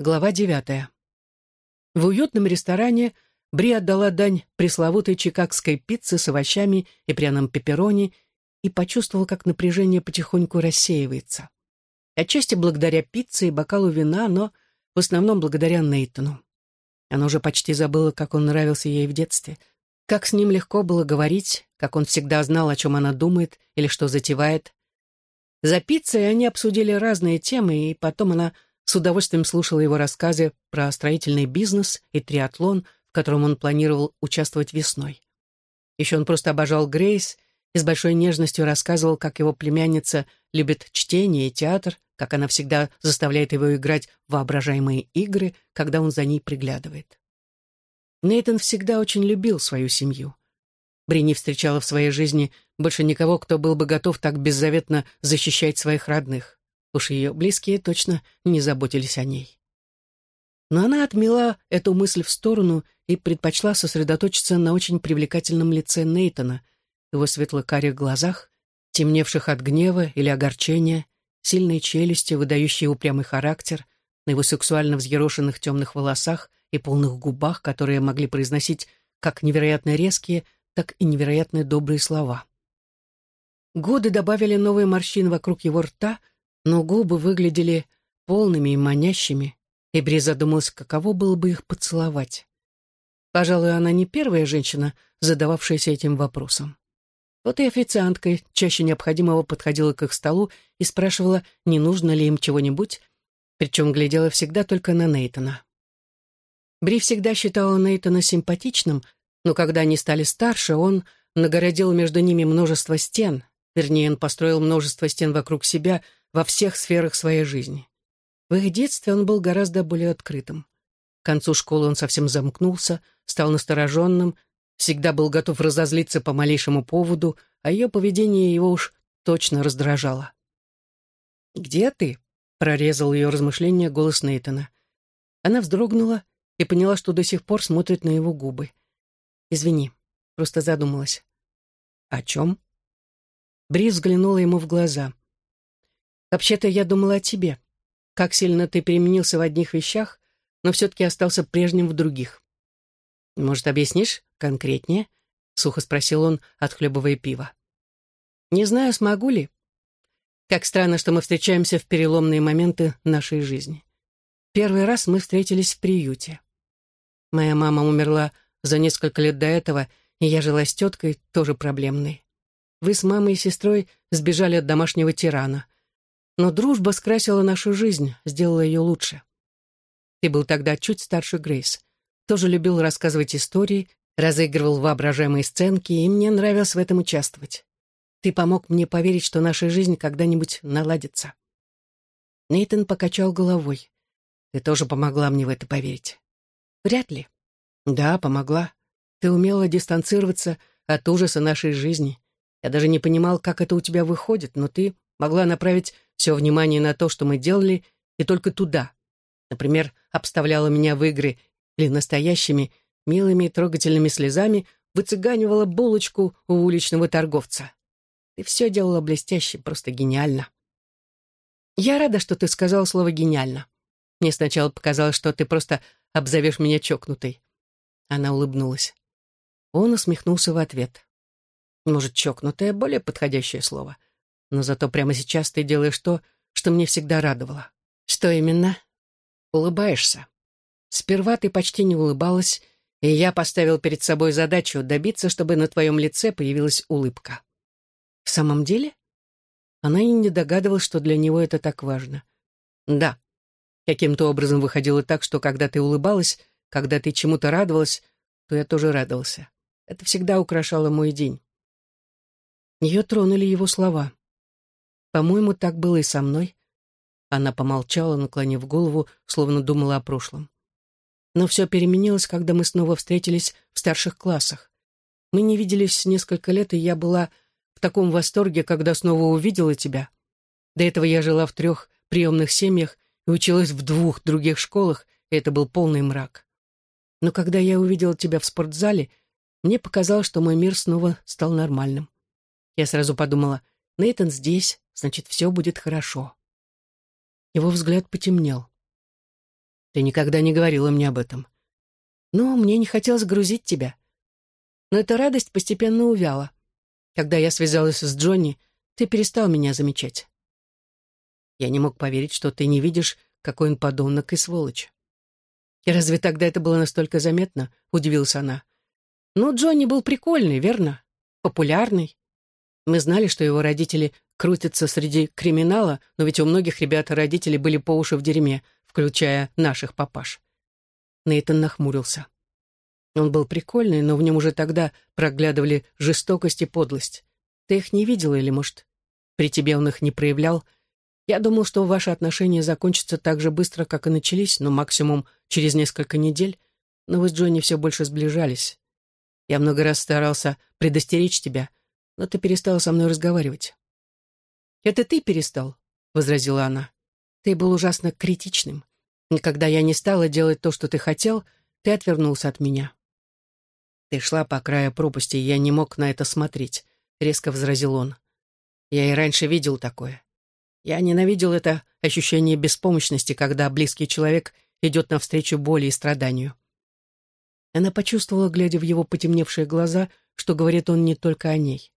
Глава девятая. В уютном ресторане Бри отдала дань пресловутой чикагской пицце с овощами и пряным пепперони и почувствовал, как напряжение потихоньку рассеивается. Отчасти благодаря пицце и бокалу вина, но в основном благодаря Нейтану. Она уже почти забыла, как он нравился ей в детстве, как с ним легко было говорить, как он всегда знал, о чем она думает или что затевает. За пиццей они обсудили разные темы, и потом она с удовольствием слушала его рассказы про строительный бизнес и триатлон, в котором он планировал участвовать весной. Еще он просто обожал Грейс и с большой нежностью рассказывал, как его племянница любит чтение и театр, как она всегда заставляет его играть в воображаемые игры, когда он за ней приглядывает. Нейтан всегда очень любил свою семью. Бри встречала в своей жизни больше никого, кто был бы готов так беззаветно защищать своих родных. Уж ее близкие точно не заботились о ней. Но она отмела эту мысль в сторону и предпочла сосредоточиться на очень привлекательном лице Нейтона, его светло-карих глазах, темневших от гнева или огорчения, сильной челюсти, выдающей упрямый характер, на его сексуально взъерошенных темных волосах и полных губах, которые могли произносить как невероятно резкие, так и невероятно добрые слова. Годы добавили новые морщины вокруг его рта, но губы выглядели полными и манящими, и Бри задумалась, каково было бы их поцеловать. Пожалуй, она не первая женщина, задававшаяся этим вопросом. Вот и официантка чаще необходимого подходила к их столу и спрашивала, не нужно ли им чего-нибудь, причем глядела всегда только на Нейтона. Бри всегда считала Нейтона симпатичным, но когда они стали старше, он нагородил между ними множество стен, вернее, он построил множество стен вокруг себя — во всех сферах своей жизни. В их детстве он был гораздо более открытым. К концу школы он совсем замкнулся, стал настороженным, всегда был готов разозлиться по малейшему поводу, а ее поведение его уж точно раздражало. «Где ты?» — прорезал ее размышления голос Нейтана. Она вздрогнула и поняла, что до сих пор смотрит на его губы. «Извини, просто задумалась». «О чем?» Бри взглянула ему в глаза. Вообще-то я думала о тебе. Как сильно ты переменился в одних вещах, но все-таки остался прежним в других. Может, объяснишь конкретнее? Сухо спросил он, отхлебывая пиво. Не знаю, смогу ли. Как странно, что мы встречаемся в переломные моменты нашей жизни. Первый раз мы встретились в приюте. Моя мама умерла за несколько лет до этого, и я жила с теткой, тоже проблемной. Вы с мамой и сестрой сбежали от домашнего тирана. Но дружба скрасила нашу жизнь, сделала ее лучше. Ты был тогда чуть старше Грейс. Тоже любил рассказывать истории, разыгрывал воображаемые сценки, и мне нравилось в этом участвовать. Ты помог мне поверить, что наша жизнь когда-нибудь наладится. Нейтан покачал головой. Ты тоже помогла мне в это поверить. Вряд ли. Да, помогла. Ты умела дистанцироваться от ужаса нашей жизни. Я даже не понимал, как это у тебя выходит, но ты могла направить все внимание на то, что мы делали, и только туда. Например, обставляла меня в игры или настоящими, милыми и трогательными слезами выцыганивала булочку у уличного торговца. Ты все делала блестяще, просто гениально. Я рада, что ты сказал слово «гениально». Мне сначала показалось, что ты просто обзовешь меня чокнутой. Она улыбнулась. Он усмехнулся в ответ. Может, чокнутое — более подходящее слово — но зато прямо сейчас ты делаешь то, что мне всегда радовало. Что именно? Улыбаешься. Сперва ты почти не улыбалась, и я поставил перед собой задачу добиться, чтобы на твоем лице появилась улыбка. В самом деле? Она и не догадывалась, что для него это так важно. Да. Каким-то образом выходило так, что когда ты улыбалась, когда ты чему-то радовалась, то я тоже радовался. Это всегда украшало мой день. Ее тронули его слова. По-моему, так было и со мной. Она помолчала, наклонив голову, словно думала о прошлом. Но все переменилось, когда мы снова встретились в старших классах. Мы не виделись несколько лет, и я была в таком восторге, когда снова увидела тебя. До этого я жила в трех приемных семьях и училась в двух других школах, и это был полный мрак. Но когда я увидела тебя в спортзале, мне показалось, что мой мир снова стал нормальным. Я сразу подумала, Нейтан здесь, значит, все будет хорошо. Его взгляд потемнел. Ты никогда не говорила мне об этом. Но мне не хотелось грузить тебя. Но эта радость постепенно увяла. Когда я связалась с Джонни, ты перестал меня замечать. Я не мог поверить, что ты не видишь, какой он подонок и сволочь. И разве тогда это было настолько заметно? Удивилась она. Ну, Джонни был прикольный, верно? Популярный. Мы знали, что его родители крутятся среди криминала, но ведь у многих ребят родители были по уши в дерьме, включая наших папаш. Нейтан нахмурился. Он был прикольный, но в нем уже тогда проглядывали жестокость и подлость. Ты их не видела или, может, при тебе он их не проявлял? Я думал, что ваши отношения закончатся так же быстро, как и начались, но максимум через несколько недель. Но вы с Джонни все больше сближались. Я много раз старался предостеречь тебя, но ты перестала со мной разговаривать. «Это ты перестал», — возразила она. «Ты был ужасно критичным. И когда я не стала делать то, что ты хотел, ты отвернулся от меня». «Ты шла по краю пропасти, и я не мог на это смотреть», — резко возразил он. «Я и раньше видел такое. Я ненавидел это ощущение беспомощности, когда близкий человек идет навстречу боли и страданию. Она почувствовала, глядя в его потемневшие глаза, что говорит он не только о ней.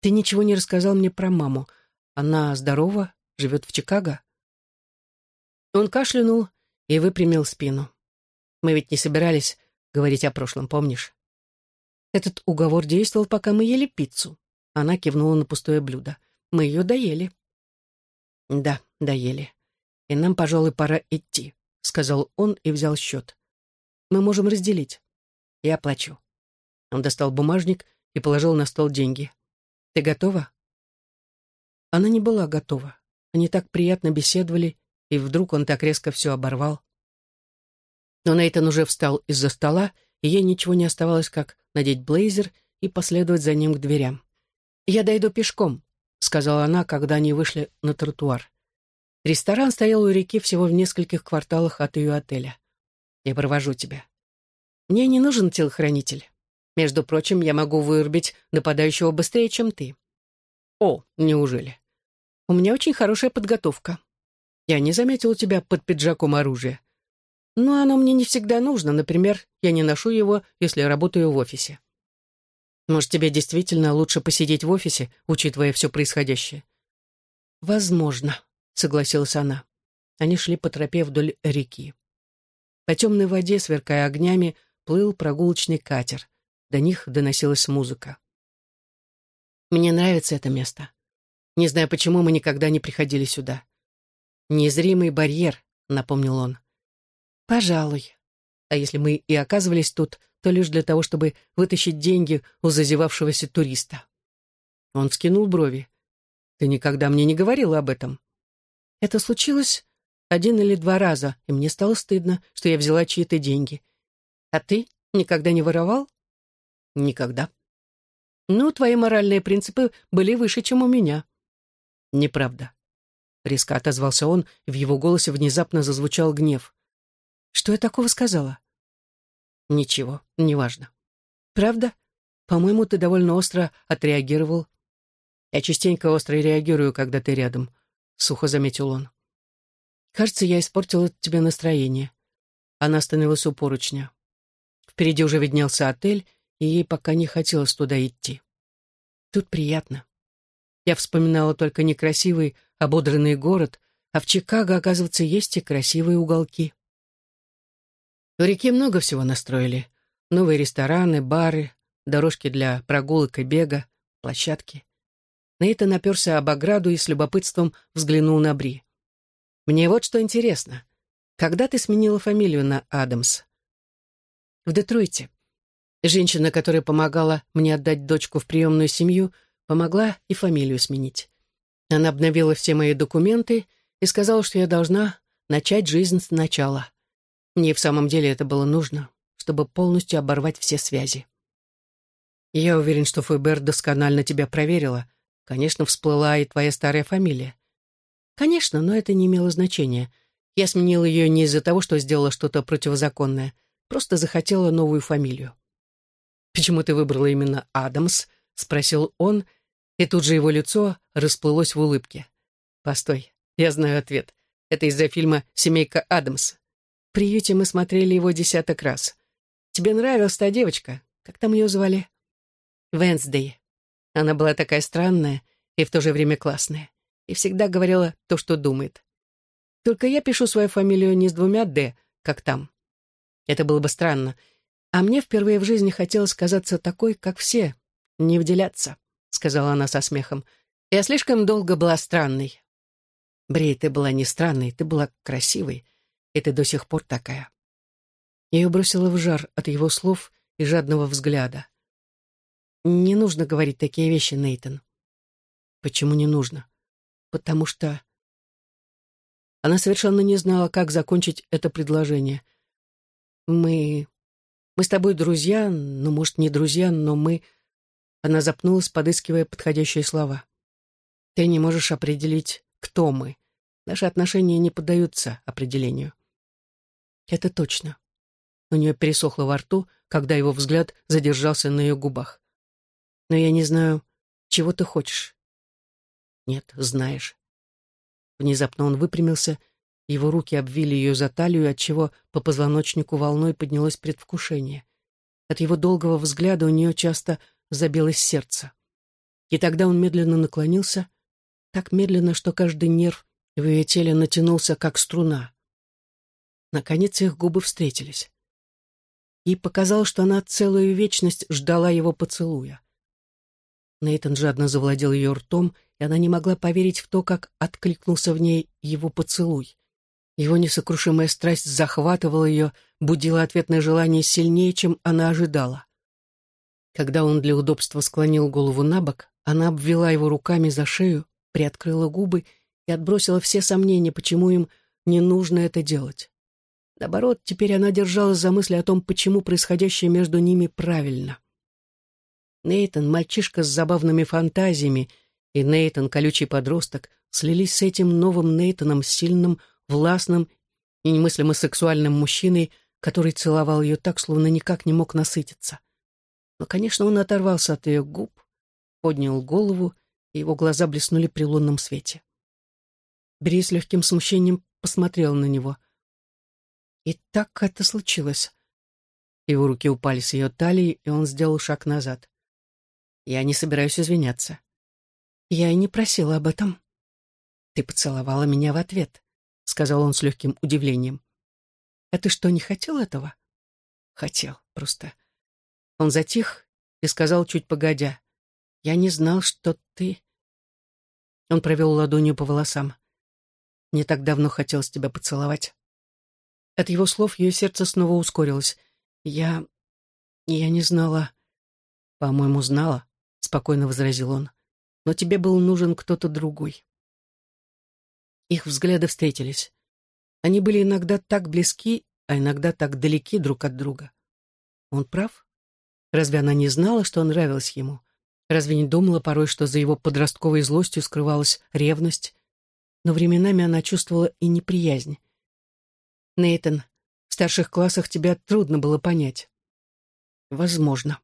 «Ты ничего не рассказал мне про маму. Она здорова, живет в Чикаго?» Он кашлянул и выпрямил спину. «Мы ведь не собирались говорить о прошлом, помнишь?» Этот уговор действовал, пока мы ели пиццу. Она кивнула на пустое блюдо. Мы ее доели. Да, доели. И нам, пожалуй, пора идти, сказал он и взял счет. Мы можем разделить. Я оплачу. Он достал бумажник и положил на стол деньги. Ты готова? Она не была готова. Они так приятно беседовали, и вдруг он так резко все оборвал. Но Нейтан уже встал из-за стола, и ей ничего не оставалось, как надеть блейзер и последовать за ним к дверям. «Я дойду пешком», — сказала она, когда они вышли на тротуар. Ресторан стоял у реки всего в нескольких кварталах от ее отеля. Я провожу тебя. Мне не нужен телохранитель. Между прочим, я могу вырубить нападающего быстрее, чем ты. О, неужели? У меня очень хорошая подготовка. Я не заметил у тебя под пиджаком оружие. Но оно мне не всегда нужно. Например, я не ношу его, если работаю в офисе. Может, тебе действительно лучше посидеть в офисе, учитывая все происходящее? Возможно, согласилась она. Они шли по тропе вдоль реки. По темной воде, сверкая огнями, плыл прогулочный катер. До них доносилась музыка. «Мне нравится это место. Не знаю, почему мы никогда не приходили сюда. Незримый барьер», — напомнил он. «Пожалуй. А если мы и оказывались тут, то лишь для того, чтобы вытащить деньги у зазевавшегося туриста?» Он вскинул брови. «Ты никогда мне не говорила об этом». «Это случилось один или два раза, и мне стало стыдно, что я взяла чьи-то деньги. А ты никогда не воровал? Никогда. Ну, твои моральные принципы были выше, чем у меня. Неправда. Резко отозвался он, и в его голосе внезапно зазвучал гнев. Что я такого сказала? Ничего, неважно. Правда? По-моему, ты довольно остро отреагировал. Я частенько остро реагирую, когда ты рядом, сухо заметил он. Кажется, я испортила тебе настроение. Она остановилась у поручня. Впереди уже виднелся отель, и ей пока не хотелось туда идти. Тут приятно. Я вспоминала только некрасивый, ободранный город, а в Чикаго, оказывается, есть и красивые уголки. В реке много всего настроили. Новые рестораны, бары, дорожки для прогулок и бега, площадки. Нейтан наперся об ограду и с любопытством взглянул на Бри. Мне вот что интересно. Когда ты сменила фамилию на Адамс? В Детройте. Женщина, которая помогала мне отдать дочку в приемную семью, помогла и фамилию сменить. Она обновила все мои документы и сказала, что я должна начать жизнь сначала. Мне в самом деле это было нужно, чтобы полностью оборвать все связи. Я уверен, что ФБР досконально тебя проверила. Конечно, всплыла и твоя старая фамилия. Конечно, но это не имело значения. Я сменила ее не из-за того, что сделала что-то противозаконное, просто захотела новую фамилию. «Почему ты выбрала именно Адамс?» — спросил он, и тут же его лицо расплылось в улыбке. «Постой, я знаю ответ. Это из-за фильма «Семейка Адамс». В приюте мы смотрели его десяток раз. Тебе нравилась та девочка? Как там ее звали? Венсдей. Она была такая странная и в то же время классная. И всегда говорила то, что думает. Только я пишу свою фамилию не с двумя «д», как там. Это было бы странно. А мне впервые в жизни хотелось казаться такой, как все, не выделяться, — сказала она со смехом. Я слишком долго была странной. Брей, ты была не странной, ты была красивой, и ты до сих пор такая. Ее бросило в жар от его слов и жадного взгляда. Не нужно говорить такие вещи, Нейтон. Почему не нужно? Потому что... Она совершенно не знала, как закончить это предложение. Мы... Мы с тобой друзья, ну, может, не друзья, но мы... Она запнулась, подыскивая подходящие слова. Ты не можешь определить, кто мы. Наши отношения не поддаются определению. Это точно. У нее пересохло во рту, когда его взгляд задержался на ее губах. Но я не знаю, чего ты хочешь. Нет, знаешь. Внезапно он выпрямился, его руки обвили ее за талию, отчего по позвоночнику волной поднялось предвкушение. От его долгого взгляда у нее часто забилось сердце. И тогда он медленно наклонился, так медленно, что каждый нерв в ее теле натянулся, как струна. Наконец их губы встретились. Ей показалось, что она целую вечность ждала его поцелуя. Нейтан жадно завладел ее ртом, и она не могла поверить в то, как откликнулся в ней его поцелуй. Его несокрушимая страсть захватывала ее, будила ответное желание сильнее, чем она ожидала. Когда он для удобства склонил голову на бок, она обвела его руками за шею, приоткрыла губы и отбросила все сомнения, почему им не нужно это делать. Наоборот, теперь она держалась за мысли о том, почему происходящее между ними правильно. Нейтан, мальчишка с забавными фантазиями, и Нейтан, колючий подросток, слились с этим новым Нейтаном, сильным, властным и немыслимо сексуальным мужчиной, который целовал ее так, словно никак не мог насытиться. Но, конечно, он оторвался от ее губ, поднял голову, и его глаза блеснули при лунном свете. Бери с легким смущением посмотрел на него. И так это случилось. Его руки упали с ее талии, и он сделал шаг назад. Я не собираюсь извиняться. Я и не просила об этом. Ты поцеловала меня в ответ, сказал он с легким удивлением. А ты что, не хотел этого? Хотел, просто. Он затих и сказал чуть погодя. Я не знал, что ты... Он провел ладонью по волосам. Не так давно хотелось тебя поцеловать. От его слов ее сердце снова ускорилось. Я... я не знала... По-моему, знала, спокойно возразил он. Но тебе был нужен кто-то другой. Их взгляды встретились. Они были иногда так близки, а иногда так далеки друг от друга. Он прав? Разве она не знала, что он нравился ему? Разве не думала порой, что за его подростковой злостью скрывалась ревность? Но временами она чувствовала и неприязнь. «Нейтан, в старших классах тебя трудно было понять». «Возможно».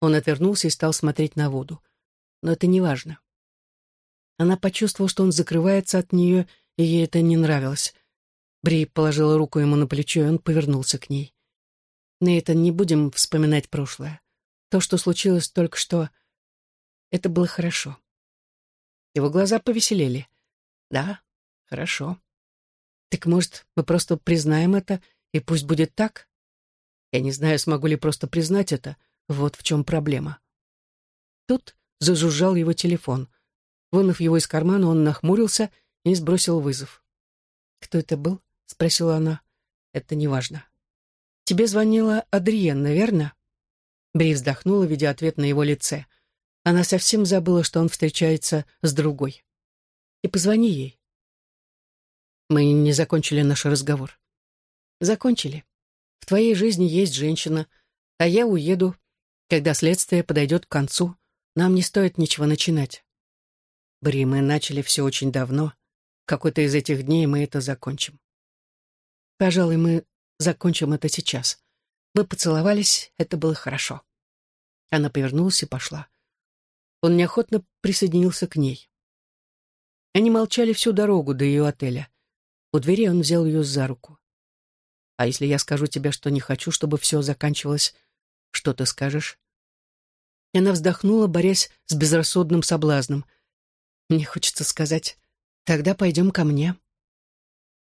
Он отвернулся и стал смотреть на воду. «Но это не важно». Она почувствовала, что он закрывается от нее, и ей это не нравилось. Бри положила руку ему на плечо, и он повернулся к ней. «Нейтан, не будем вспоминать прошлое. То, что случилось только что, это было хорошо». Его глаза повеселели. «Да, хорошо. Так, может, мы просто признаем это, и пусть будет так? Я не знаю, смогу ли просто признать это. Вот в чем проблема». Тут зажужжал его телефон — Вынув его из кармана, он нахмурился и сбросил вызов. «Кто это был?» — спросила она. «Это неважно». «Тебе звонила Адриенна, верно?» Бри вздохнула, видя ответ на его лице. Она совсем забыла, что он встречается с другой. «И позвони ей». Мы не закончили наш разговор. «Закончили. В твоей жизни есть женщина, а я уеду, когда следствие подойдет к концу. Нам не стоит ничего начинать. Бри, мы начали все очень давно. какой-то из этих дней мы это закончим. Пожалуй, мы закончим это сейчас. Мы поцеловались, это было хорошо. Она повернулась и пошла. Он неохотно присоединился к ней. Они молчали всю дорогу до ее отеля. У двери он взял ее за руку. «А если я скажу тебе, что не хочу, чтобы все заканчивалось, что ты скажешь?» И она вздохнула, борясь с безрассудным соблазном. «Мне хочется сказать, тогда пойдем ко мне».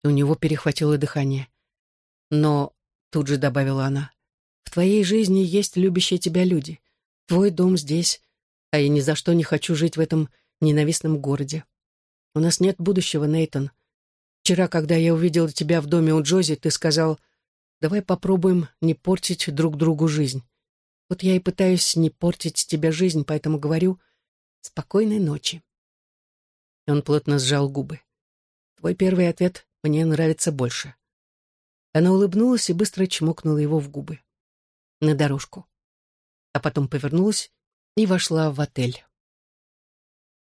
У него перехватило дыхание. «Но», — тут же добавила она, — «в твоей жизни есть любящие тебя люди. Твой дом здесь, а я ни за что не хочу жить в этом ненавистном городе. У нас нет будущего, Нейтон. Вчера, когда я увидел тебя в доме у Джози, ты сказал, давай попробуем не портить друг другу жизнь. Вот я и пытаюсь не портить тебе жизнь, поэтому говорю «спокойной ночи». И он плотно сжал губы. Твой первый ответ мне нравится больше. Она улыбнулась и быстро чмокнула его в губы. На дорожку. А потом повернулась и вошла в отель.